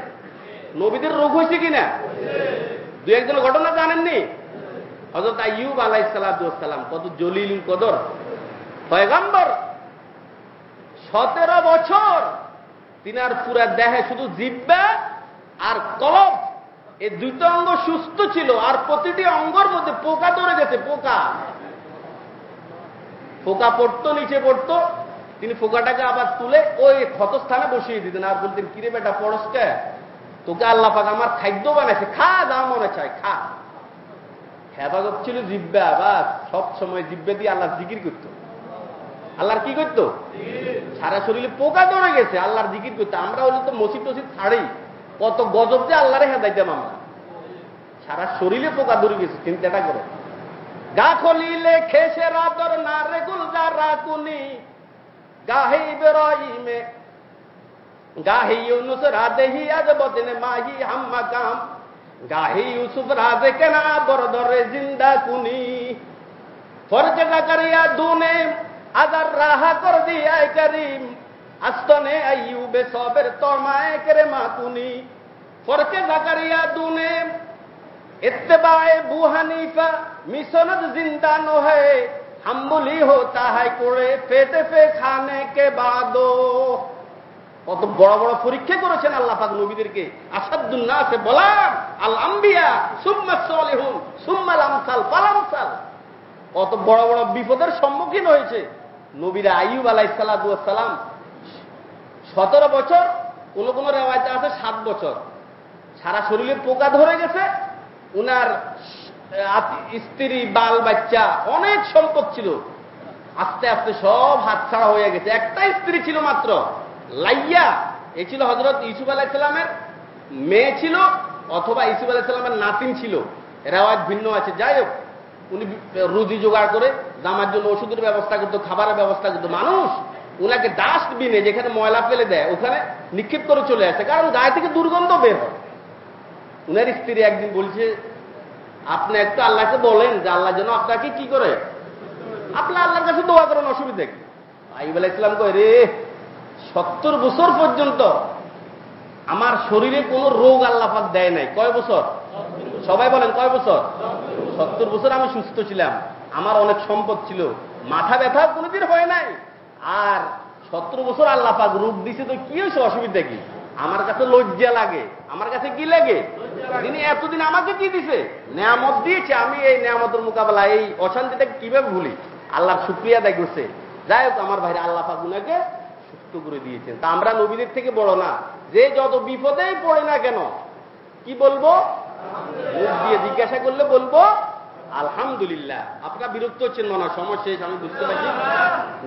নবীদের রোগ হয়েছে কিনা দু একজন ঘটনা জানেননি? হজরত আইয়ুব আলাই সালাম, কত জলিল কদর। পয়গাম্বর, সতেরো বছর তিনার পুরা দেহে শুধু জিব্বা আর কলব এই দুইটা অঙ্গ সুস্থ ছিল আর প্রতিটি অঙ্গর মধ্যে পোকা ধরে গেছে, পোকা। পোকা পড়তো, নিচে পড়তো। তিনি ফোকাটাকে আবার তুলে ওই ক্ষতস্থানে বসিয়ে দিতেন। আর বলতেন, কিরে বেটা পড়সকে তোকে আল্লাহ পাক আমার খাদ্য বানাইছে। খা, যা মনে চায়, খা। হেফাজত ছিল জিব্বা বা সব সময় জিব্বা দিয়ে আল্লাহ জিকির করতো। আল্লাহর কি করতো? সারা শরীরে পোকা ধরে গেছে, আল্লাহর জিকির করতো। আমরা হলে তো মসিদ টসিদ ছাড়ি কত গজব যে আল্লাহরে হেদাইতাম আমরা। সারা শরীরে পোকা ধরে গেছে, চিন্তাটা করে। গা খলিলে খেসে রাতর না রেগুল যা রাকুনি গাহে বেরোইমে গাহি মাহি গাহি কেনা জিন্দা কুনি। ফরজে করিয়া দুনে আদার রাহা কর দিয়ায় করিম। আস্তনে আইউবে সবের তমায় মা মাতুনি ফরকে জাকারিয়া দুনে। ইত্তেবায়ে বুহানি হানিফা মিশনত জিন্দা নহে। হাম্বুলি হো তাহাই করে পেটে পে খানে কে বাদ। কত বড় বড় পরীক্ষা করেছেন আল্লাহ পাক নবীদেরকে। আসাদুল্লাহ আছে বলাম, আল আম্বিয়া, সুম্মা সালেহুন, সুম্মাল আমসাল পালামসাল কত বড় বড় বিপদের সম্মুখীন হয়েছে। নবীরা আইয়ুব আলাইসালাম সতেরো বছর কোন কোন রেওয়াজে আছে সাত বছর। সারা শরীরে পোকা ধরে গেছে, উনার স্ত্রী, বাল, বাচ্চা অনেক সম্পদ ছিল। আস্তে আস্তে সব হাতছাড়া হয়ে গেছে। একটা স্ত্রী ছিল মাত্র, লাইয়া। এ ছিল হজরত ইসুফ আলাইসালামের মেয়ে ছিল অথবা ইসুফ আলাইসালামের নাতিন ছিল। রেওয়াজ ভিন্ন আছে। যাই হোক উনি রুজি জোগাড় করে দামার জন্য ওষুধের ব্যবস্থা করতো, খাবারের ব্যবস্থা করতো। মানুষ ওনাকে ডাস্টবিনে যেখানে ময়লা ফেলে দেয়, ওখানে নিক্ষেপ করে চলে আসে। কারণ গায়ে থেকে দুর্গন্ধ বের হয়। উনার স্ত্রী একদিন বলছে, আপনি একটু আল্লাহকে বলেন যে আল্লাহ যেন আপনাকে কি করে? আপনি আল্লাহর কাছে দোয়া করেন, অসুবিধা কি? আইব ইসলাম কয়, রে, সত্তর বছর পর্যন্ত আমার শরীরে কোনো রোগ আল্লাহাক দেয় নাই। কয় বছর? সবাই বলেন কয় বছর? সত্তর বছর আমি সুস্থ ছিলাম, আমার অনেক সম্পদ ছিল, মাথা ব্যথা কোনোদিন হয় নাই। আর সত্তর বছর আল্লাহ পাক রূপ দিছে তো কি হয়েছে, অসুবিধা কি? আমার কাছে লজ্জা লাগে। আমার কাছে কি লাগে? তিনি এতদিন আমাকে কি দিছে? নেয়ামত দিয়েছে, আমি এই নেয়ামতের মোকাবেলা এই অশান্তিটাকে কীভাবে ভুলি? আল্লাহর শুক্রিয়া দেয় করছে। যাই হোক, আমার ভাইরা আল্লাহ পাকুনাকে সুস্থ করে দিয়েছেন। তা আমরা নবীদের থেকে বড় না। যে যত বিপদেই পড়ে না কেন, কি বলব? মুখ দিয়ে জিজ্ঞাসা করলে বলব, আলহামদুলিল্লাহ। আপনারা বিরক্ত হচ্ছেন মনে হয়, সময় শেষ, আমি বুঝতে পারছি।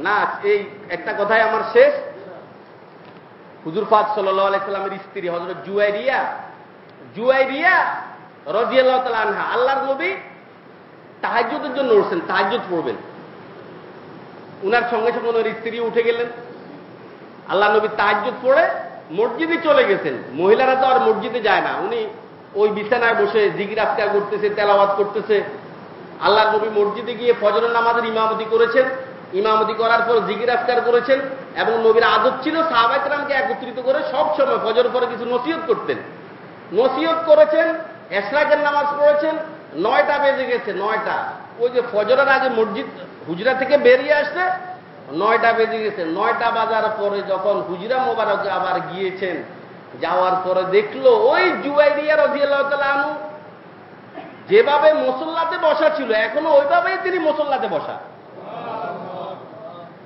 না, এই একটা কথাই আমার শেষ। হুজুর ফাদ সাল্লাহ আলাইসাল্লামের স্ত্রী হজরত জুয়াইরিয়া জুয়াইরিয়া রজিয়াল্লাহ তালা আনহা, আল্লাহর নবী তাহাজ্যদের জন্য উঠছেন তাহাজ্যত পড়বেন। উনার সঙ্গে সঙ্গে ওনার স্ত্রী উঠে গেলেন। আল্লাহ নবী তাহাজ্যত পড়ে মসজিদে চলে গেছেন। মহিলারা তো আর মসজিদে যায় না। উনি ওই বিছানায় বসে জিগির আজকার করতেছে, তেলাওয়াত করতেছে। আল্লাহ নবী মসজিদে গিয়ে ফজরের নামাজের ইমামতি করেছেন। ইমামতি করার পর জিগির আজকার করেছেন এবং নবীর আদত ছিল সাহাবাইকরামকে একত্রিত করে সব সময় ফজর পরে কিছু নসিহত করতেন। নসিহত করেছেন, এশরাকের নামাজ পড়েছেন, নয়টা বেজে গেছে, নয়টা। ওই যে ফজরের আগে মসজিদ হুজরা থেকে বেরিয়ে আসছে নয়টা বেজে গেছে। নয়টা বাজার পরে যখন হুজরা মোবারক আবার গিয়েছেন যাওয়ার পরে দেখল ওই জুয়াইরিয়া রাজিয়াল্লাহ আনু যেভাবে মুসল্লাতে বসা ছিল, এখনও ওইভাবেই তিনি মুসল্লাতে বসা।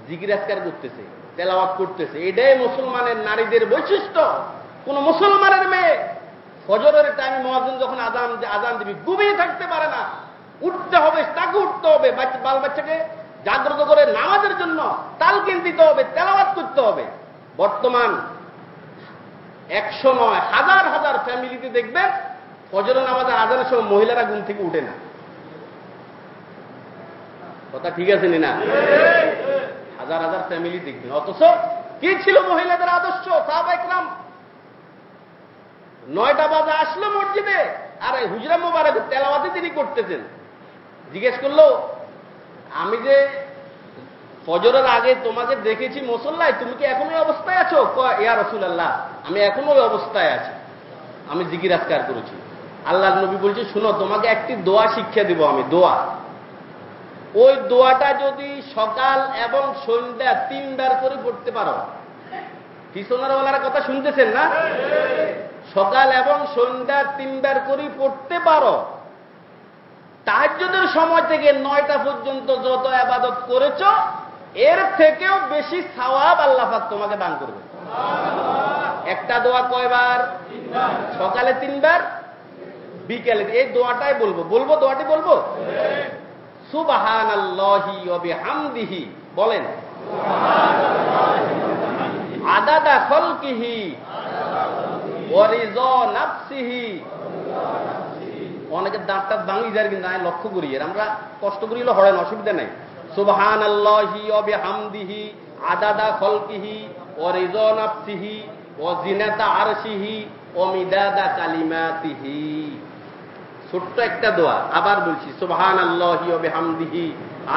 জিজ্ঞাসকার করতেছে, তেলাওয়াত করতেছে। এটাই মুসলমানের নারীদের বৈশিষ্ট্য। কোন মুসলমানের মেয়ে ফজরের টাইমে মহাজন যখন আজান আজান দিবি, ঘুমিয়ে থাকতে পারে না। উঠতে হবে, তাকে উঠতে হবে বাল বাচ্চাকে জাগ্রত করে নামাজের জন্য তালকিন দিতে হবে, তেলাওয়াত করতে হবে। বর্তমান একশো নয়, হাজার হাজার ফ্যামিলিতে দেখবেন ফজর নামাজের আজানের সময় মহিলারা ঘুম থেকে উঠে না। কথা ঠিক আছে না হাজার হাজার ফ্যামিলি দেখবেন অথচ কি ছিল মহিলাদের আদর্শ? সাহবাইকরাম নয়টা বাজে আসলো মসজিদে, আর এই হুজরা মোবারক তেলাওয়াতে তিনি করতেছেন। জিজ্ঞেস করল, আমি যে ফজরের আগে তোমাকে দেখেছি মুসল্লায়, তুমি কি এখনও অবস্থায় আছো? ইয়া রসুল আল্লাহ আমি এখনও ওই অবস্থায় আছি। আমি আজকার করেছি। আল্লাহ নবী বলছে, শুনো, তোমাকে একটি দোয়া শিক্ষা দিব আমি, দোয়া। ওই দোয়াটা যদি সকাল এবং সন্ধ্যা তিনবার করে পড়তে পারো। পিছনারওয়ালার কথা শুনতেছেন না? সকাল এবং সন্ধ্যা তিনবার করে পড়তে পারো। তাহাজ্যদের সময় থেকে নয়টা পর্যন্ত যত আবাদত করেছ এর থেকেও বেশি সওয়াব আল্লাহাক তোমাকে দান করবে। একটা দোয়া কয়বার? সকালে তিনবার? বিকেলে এই দোয়াটাই বলব। বলব দোয়াটি বলব? সুবাহান বলেন। আদাদা খলকিহি নাফসিহি। অনেকের দাঁতটা ভাঙি যায় কিন্তু আমি লক্ষ্য করি আমরা কষ্ট করিলে হরেন অসুবিধা নাই। সুবহান আল্লাহি অবে হামদিহি আদাদা খলকিহি অরিজ নাফসিহি অজিনাতা আরশিহি অমিদাদা কালিমাতিহি। ছোট্ট একটা দোয়া, আবার বলছি সুবহান আল্লাহি ও বিহামদিহি,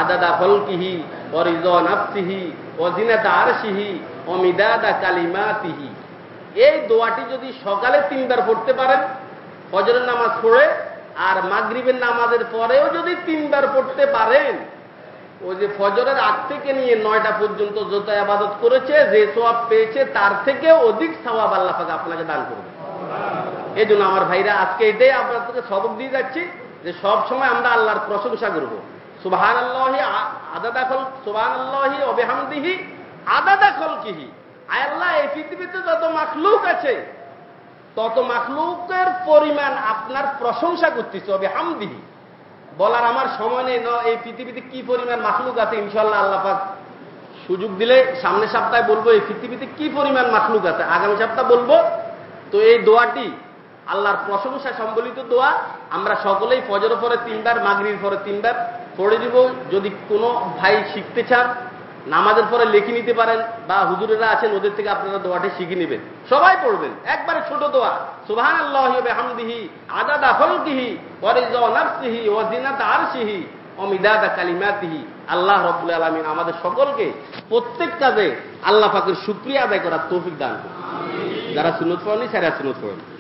আদাদা ফলকিহি অরিজন নাফসিহি অজিনাতা আরশিহি অমিদাদা কালিমাতিহি। এই দোয়াটি যদি সকালে তিনবার পড়তে পারেন, ফজরের নামাজ পড়ে আর মাগরিবের নামাজের পরেও যদি তিনবার পড়তে পারেন ওই যে ফজরের আগ থেকে নিয়ে নয়টা পর্যন্ত যত আবাদত করেছে, যে সোয়াব পেয়েছে, তার থেকে অধিক সওয়াব আল্লাহ পাক আপনাকে দান করবে। এই জন্য আমার ভাইরা, আজকে এটাই আপনাদেরকে সবক দিয়ে যাচ্ছি, যে সব সময় আমরা আল্লাহর প্রশংসা করব। সুবাহান আল্লাহি আদা দাখল সুবাহান আল্লাহি অবেহামদিহি আদা দাখল কিহি আল্লাহ, এই পৃথিবীতে যত মাখলুক আছে, তত মাখলুকের পরিমাণ আপনার প্রশংসা করতেছে অবেহামদিহি বলার আমার সময় নেই এই পৃথিবীতে কি পরিমাণ মাখলুক আছে ইনশাল্লাহ আল্লাহ পাক সুযোগ দিলে সামনে সপ্তাহে বলব, এই পৃথিবীতে কি পরিমাণ মাখলুক আছে? আগামী সপ্তাহ বলব, তো এই দোয়াটি আল্লাহর প্রশংসা সম্বলিত দোয়া। আমরা সকলেই ফজর পরে তিনবার মাগরির পরে তিনবার পড়ে দিব যদি কোনো ভাই শিখতে চান নামাজের পরে লিখে নিতে পারেন বা হুজুরেরা আছেন, ওদের থেকে আপনারা দোয়াটি শিখে নেবেন। সবাই পড়বেন। একবারে ছোট দোয়া। সুবাহান আল্লাহ হামদিহি আদাদা হলকিহি ওয়ারিজ নাফসিহি ওয়াজিনাত আরশিহি অমিদাদা কালিমাতিহি। আল্লাহ রব্বুল আলমিন আমাদের সকলকে প্রত্যেক কাজে আল্লাহ পাকের শুক্রিয়া আদায় করার তৌফিক দান যারা সুনত পড়েনি সেরা সুনত পড়েন।